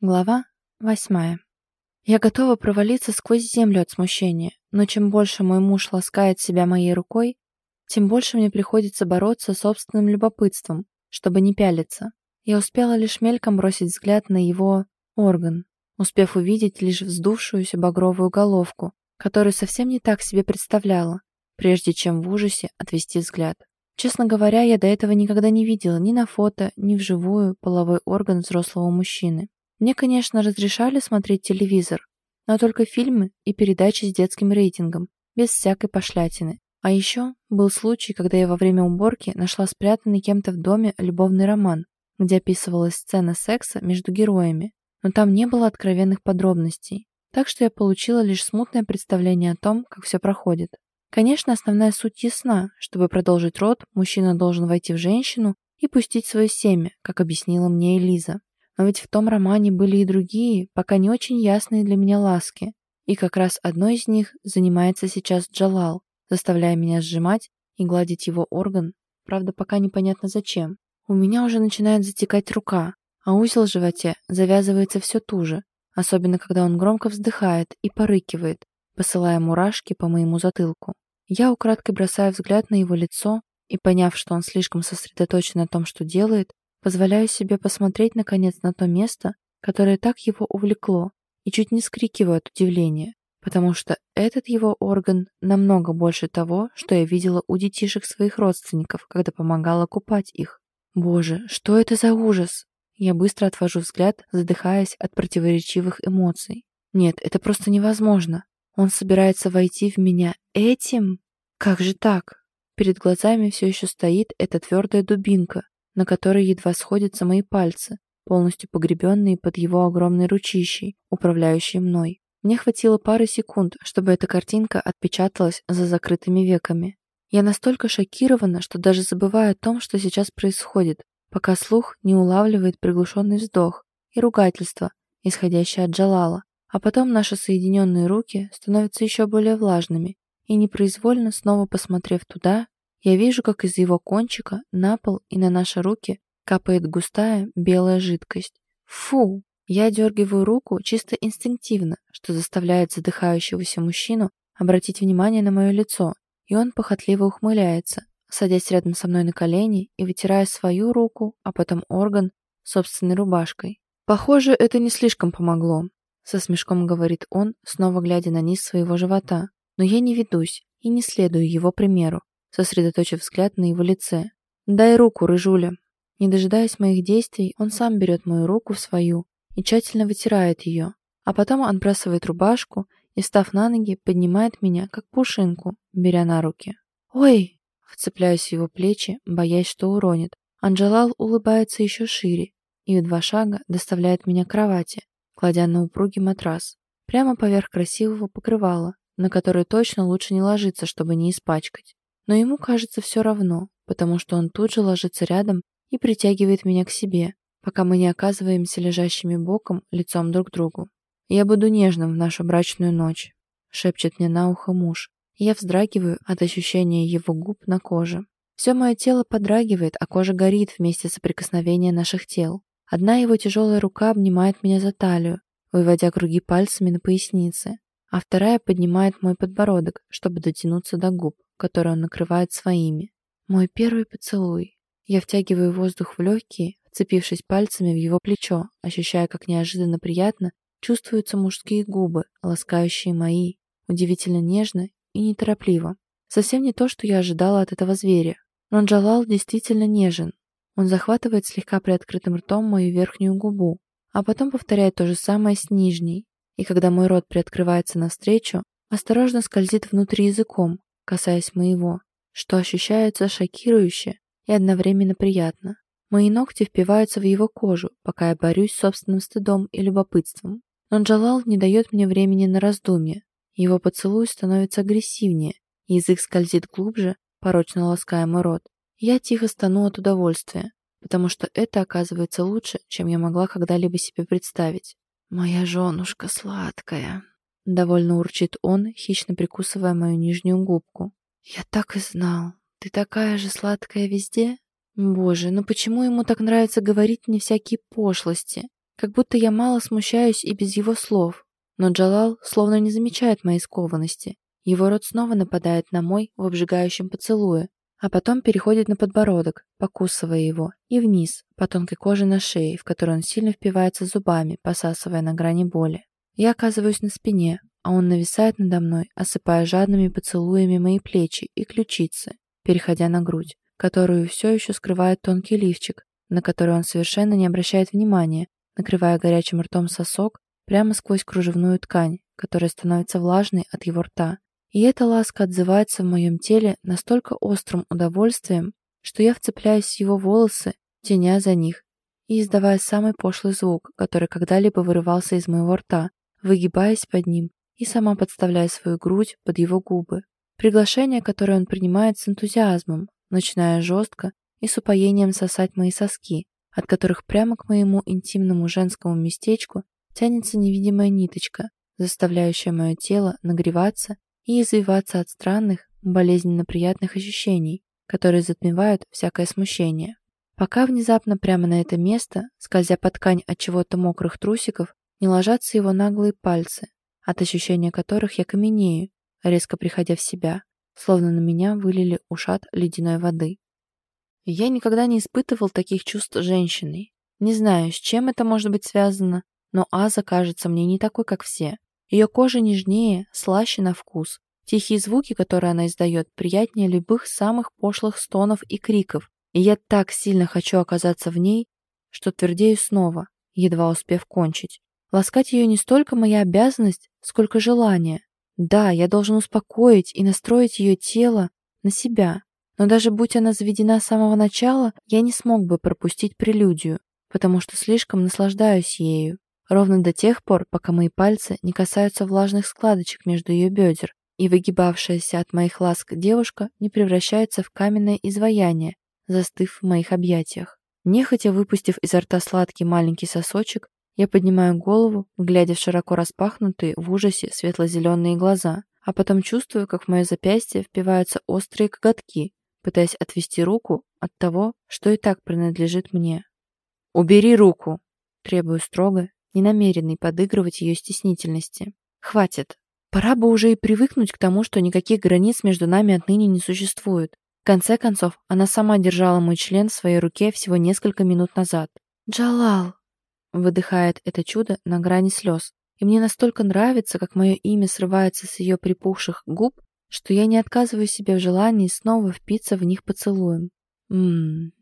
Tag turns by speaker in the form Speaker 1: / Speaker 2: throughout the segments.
Speaker 1: Глава восьмая. Я готова провалиться сквозь землю от смущения, но чем больше мой муж ласкает себя моей рукой, тем больше мне приходится бороться с собственным любопытством, чтобы не пялиться. Я успела лишь мельком бросить взгляд на его орган, успев увидеть лишь вздувшуюся багровую головку, которую совсем не так себе представляла, прежде чем в ужасе отвести взгляд. Честно говоря, я до этого никогда не видела ни на фото, ни вживую половой орган взрослого мужчины. Мне, конечно, разрешали смотреть телевизор, но только фильмы и передачи с детским рейтингом, без всякой пошлятины. А еще был случай, когда я во время уборки нашла спрятанный кем-то в доме любовный роман, где описывалась сцена секса между героями, но там не было откровенных подробностей, так что я получила лишь смутное представление о том, как все проходит. Конечно, основная суть ясна. Чтобы продолжить род, мужчина должен войти в женщину и пустить свое семя, как объяснила мне Элиза. Но ведь в том романе были и другие, пока не очень ясные для меня ласки. И как раз одной из них занимается сейчас Джалал, заставляя меня сжимать и гладить его орган, правда, пока непонятно зачем. У меня уже начинает затекать рука, а узел в животе завязывается все туже, особенно когда он громко вздыхает и порыкивает, посылая мурашки по моему затылку. Я украдкой бросаю взгляд на его лицо и, поняв, что он слишком сосредоточен на том, что делает, Позволяю себе посмотреть, наконец, на то место, которое так его увлекло, и чуть не скрикиваю от удивления, потому что этот его орган намного больше того, что я видела у детишек своих родственников, когда помогала купать их. Боже, что это за ужас? Я быстро отвожу взгляд, задыхаясь от противоречивых эмоций. Нет, это просто невозможно. Он собирается войти в меня этим? Как же так? Перед глазами все еще стоит эта твердая дубинка, на которой едва сходятся мои пальцы, полностью погребенные под его огромной ручищей, управляющей мной. Мне хватило пары секунд, чтобы эта картинка отпечаталась за закрытыми веками. Я настолько шокирована, что даже забываю о том, что сейчас происходит, пока слух не улавливает приглушенный вздох и ругательство, исходящее от Джалала. А потом наши соединенные руки становятся еще более влажными, и непроизвольно снова посмотрев туда, я вижу, как из его кончика на пол и на наши руки капает густая белая жидкость. Фу! Я дергиваю руку чисто инстинктивно, что заставляет задыхающегося мужчину обратить внимание на мое лицо, и он похотливо ухмыляется, садясь рядом со мной на колени и вытирая свою руку, а потом орган собственной рубашкой. Похоже, это не слишком помогло, со смешком говорит он, снова глядя на низ своего живота. Но я не ведусь и не следую его примеру, сосредоточив взгляд на его лице. «Дай руку, рыжуля». Не дожидаясь моих действий, он сам берет мою руку в свою и тщательно вытирает ее, а потом отбрасывает рубашку и, став на ноги, поднимает меня, как пушинку, беря на руки. «Ой!» — вцепляюсь в его плечи, боясь, что уронит. Анджелал улыбается еще шире и в два шага доставляет меня к кровати, кладя на упругий матрас, прямо поверх красивого покрывала, на которое точно лучше не ложиться, чтобы не испачкать. Но ему кажется все равно, потому что он тут же ложится рядом и притягивает меня к себе, пока мы не оказываемся лежащими боком лицом друг к другу. «Я буду нежным в нашу брачную ночь», — шепчет мне на ухо муж. я вздрагиваю от ощущения его губ на коже. Все мое тело подрагивает, а кожа горит вместе соприкосновения наших тел. Одна его тяжелая рука обнимает меня за талию, выводя круги пальцами на пояснице, а вторая поднимает мой подбородок, чтобы дотянуться до губ которые он накрывает своими. Мой первый поцелуй. Я втягиваю воздух в легкие, вцепившись пальцами в его плечо, ощущая, как неожиданно приятно чувствуются мужские губы, ласкающие мои, удивительно нежно и неторопливо. Совсем не то, что я ожидала от этого зверя. Но Джалал действительно нежен. Он захватывает слегка приоткрытым ртом мою верхнюю губу, а потом повторяет то же самое с нижней. И когда мой рот приоткрывается навстречу, осторожно скользит внутрь языком, касаясь моего, что ощущается шокирующе и одновременно приятно. Мои ногти впиваются в его кожу, пока я борюсь с собственным стыдом и любопытством. Но Джалал не дает мне времени на раздумье. Его поцелуй становится агрессивнее, язык скользит глубже, порочно лаская мой рот. Я тихо стану от удовольствия, потому что это оказывается лучше, чем я могла когда-либо себе представить. «Моя женушка сладкая», Довольно урчит он, хищно прикусывая мою нижнюю губку. «Я так и знал. Ты такая же сладкая везде?» Боже, ну почему ему так нравится говорить мне всякие пошлости? Как будто я мало смущаюсь и без его слов. Но Джалал словно не замечает моей скованности. Его рот снова нападает на мой в обжигающем поцелуе, а потом переходит на подбородок, покусывая его, и вниз, по тонкой коже на шее, в которую он сильно впивается зубами, посасывая на грани боли. Я оказываюсь на спине, а он нависает надо мной, осыпая жадными поцелуями мои плечи и ключицы, переходя на грудь, которую все еще скрывает тонкий лифчик, на который он совершенно не обращает внимания, накрывая горячим ртом сосок прямо сквозь кружевную ткань, которая становится влажной от его рта, и эта ласка отзывается в моем теле настолько острым удовольствием, что я вцепляюсь в его волосы, теня за них, и издавая самый пошлый звук, который когда-либо вырывался из моего рта, выгибаясь под ним и сама подставляя свою грудь под его губы. Приглашение, которое он принимает с энтузиазмом, начиная жестко и с упоением сосать мои соски, от которых прямо к моему интимному женскому местечку тянется невидимая ниточка, заставляющая мое тело нагреваться и извиваться от странных, болезненно приятных ощущений, которые затмевают всякое смущение. Пока внезапно прямо на это место, скользя по ткань от чего-то мокрых трусиков, не ложатся его наглые пальцы, от ощущения которых я каменею, резко приходя в себя, словно на меня вылили ушат ледяной воды. Я никогда не испытывал таких чувств женщиной. Не знаю, с чем это может быть связано, но Аза кажется мне не такой, как все. Ее кожа нежнее, слаще на вкус. Тихие звуки, которые она издает, приятнее любых самых пошлых стонов и криков. И я так сильно хочу оказаться в ней, что твердею снова, едва успев кончить. Ласкать ее не столько моя обязанность, сколько желание. Да, я должен успокоить и настроить ее тело на себя. Но даже будь она заведена с самого начала, я не смог бы пропустить прелюдию, потому что слишком наслаждаюсь ею. Ровно до тех пор, пока мои пальцы не касаются влажных складочек между ее бедер, и выгибавшаяся от моих ласк девушка не превращается в каменное изваяние, застыв в моих объятиях. Нехотя выпустив изо рта сладкий маленький сосочек, я поднимаю голову, глядя в широко распахнутые в ужасе светло-зеленые глаза, а потом чувствую, как в мое запястье впиваются острые коготки, пытаясь отвести руку от того, что и так принадлежит мне. «Убери руку!» – требую строго, не намеренный подыгрывать ее стеснительности. «Хватит. Пора бы уже и привыкнуть к тому, что никаких границ между нами отныне не существует. В конце концов, она сама держала мой член в своей руке всего несколько минут назад. «Джалал!» — выдыхает это чудо на грани слез. И мне настолько нравится, как мое имя срывается с ее припухших губ, что я не отказываю себе в желании снова впиться в них поцелуем. Ммм,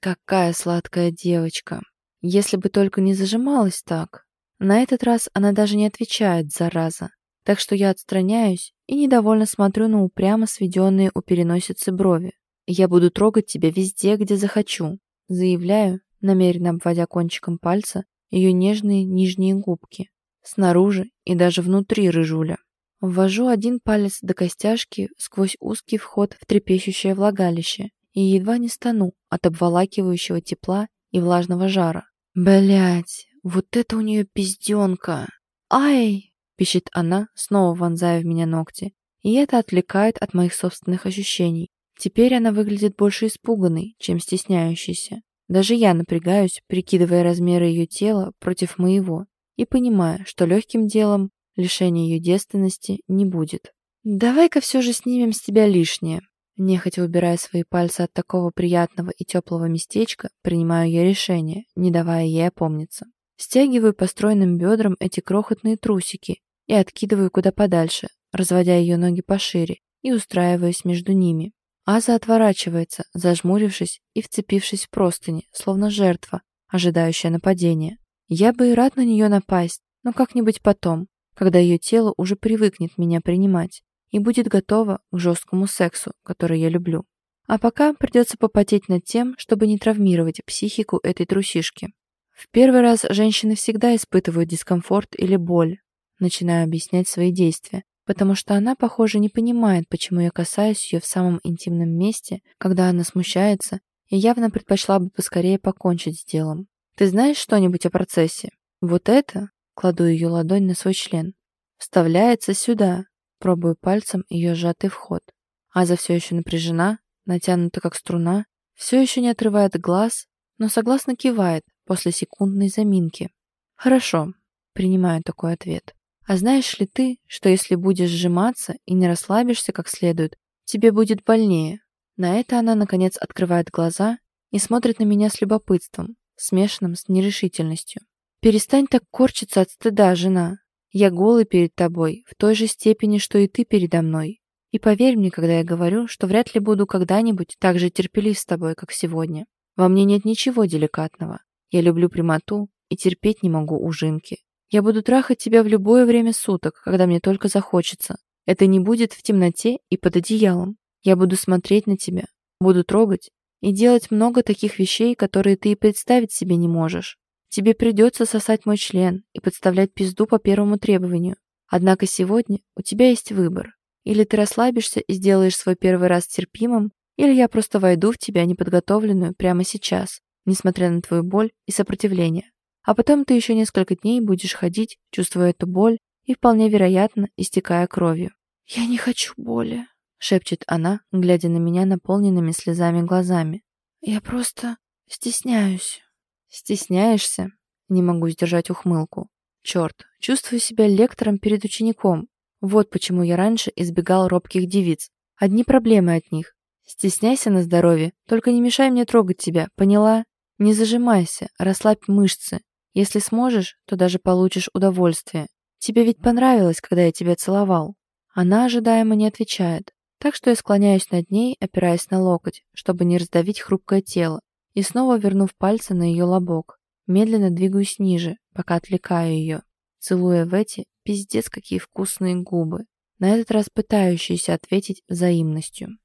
Speaker 1: какая сладкая девочка. Если бы только не зажималась так. На этот раз она даже не отвечает, зараза. Так что я отстраняюсь и недовольно смотрю на упрямо сведенные у переносицы брови. «Я буду трогать тебя везде, где захочу», заявляю, намеренно обводя кончиком пальца ее нежные нижние губки. Снаружи и даже внутри рыжуля. Ввожу один палец до костяшки сквозь узкий вход в трепещущее влагалище и едва не стану от обволакивающего тепла и влажного жара. Блять, вот это у нее пизденка. Ай! пищит она, снова вонзая в меня ногти. И это отвлекает от моих собственных ощущений. Теперь она выглядит больше испуганной, чем стесняющейся. Даже я напрягаюсь, прикидывая размеры ее тела против моего, и понимая, что легким делом лишение ее девственности не будет. «Давай-ка все же снимем с тебя лишнее». Нехотя убирая свои пальцы от такого приятного и теплого местечка, принимаю я решение, не давая ей опомниться. Стягиваю по стройным бедрам эти крохотные трусики и откидываю куда подальше, разводя ее ноги пошире и устраиваясь между ними. Аза отворачивается, зажмурившись и вцепившись в простыни, словно жертва, ожидающая нападения. Я бы и рад на нее напасть, но как-нибудь потом, когда ее тело уже привыкнет меня принимать и будет готово к жесткому сексу, который я люблю. А пока придется попотеть над тем, чтобы не травмировать психику этой трусишки. В первый раз женщины всегда испытывают дискомфорт или боль, начиная объяснять свои действия, потому что она, похоже, не понимает, почему я касаюсь ее в самом интимном месте, когда она смущается и явно предпочла бы поскорее покончить с делом. Ты знаешь что-нибудь о процессе? Вот это, кладу ее ладонь на свой член, вставляется сюда, пробую пальцем ее сжатый вход. Аза все еще напряжена, натянута как струна, все еще не отрывает глаз, но согласно кивает после секундной заминки. Хорошо, принимаю такой ответ. А знаешь ли ты, что если будешь сжиматься и не расслабишься как следует, тебе будет больнее? На это она, наконец, открывает глаза и смотрит на меня с любопытством, смешанным с нерешительностью. «Перестань так корчиться от стыда, жена. Я голый перед тобой в той же степени, что и ты передо мной. И поверь мне, когда я говорю, что вряд ли буду когда-нибудь так же терпелив с тобой, как сегодня. Во мне нет ничего деликатного. Я люблю прямоту и терпеть не могу ужимки. Я буду трахать тебя в любое время суток, когда мне только захочется. Это не будет в темноте и под одеялом. Я буду смотреть на тебя, буду трогать и делать много таких вещей, которые ты и представить себе не можешь. Тебе придется сосать мой член и подставлять пизду по первому требованию. Однако сегодня у тебя есть выбор. Или ты расслабишься и сделаешь свой первый раз терпимым, или я просто войду в тебя неподготовленную прямо сейчас, несмотря на твою боль и сопротивление. А потом ты еще несколько дней будешь ходить, чувствуя эту боль и, вполне вероятно, истекая кровью. «Я не хочу боли», — шепчет она, глядя на меня наполненными слезами глазами. «Я просто стесняюсь». «Стесняешься?» Не могу сдержать ухмылку. Черт, чувствую себя лектором перед учеником. Вот почему я раньше избегал робких девиц. Одни проблемы от них. Стесняйся на здоровье, только не мешай мне трогать тебя, поняла? Не зажимайся, расслабь мышцы. Если сможешь, то даже получишь удовольствие. Тебе ведь понравилось, когда я тебя целовал. Она ожидаемо не отвечает, так что я склоняюсь над ней, опираясь на локоть, чтобы не раздавить хрупкое тело, и снова вернув пальцы на ее лобок, медленно двигаюсь ниже, пока отвлекаю ее, целуя в эти пиздец какие вкусные губы, на этот раз пытающиеся ответить взаимностью.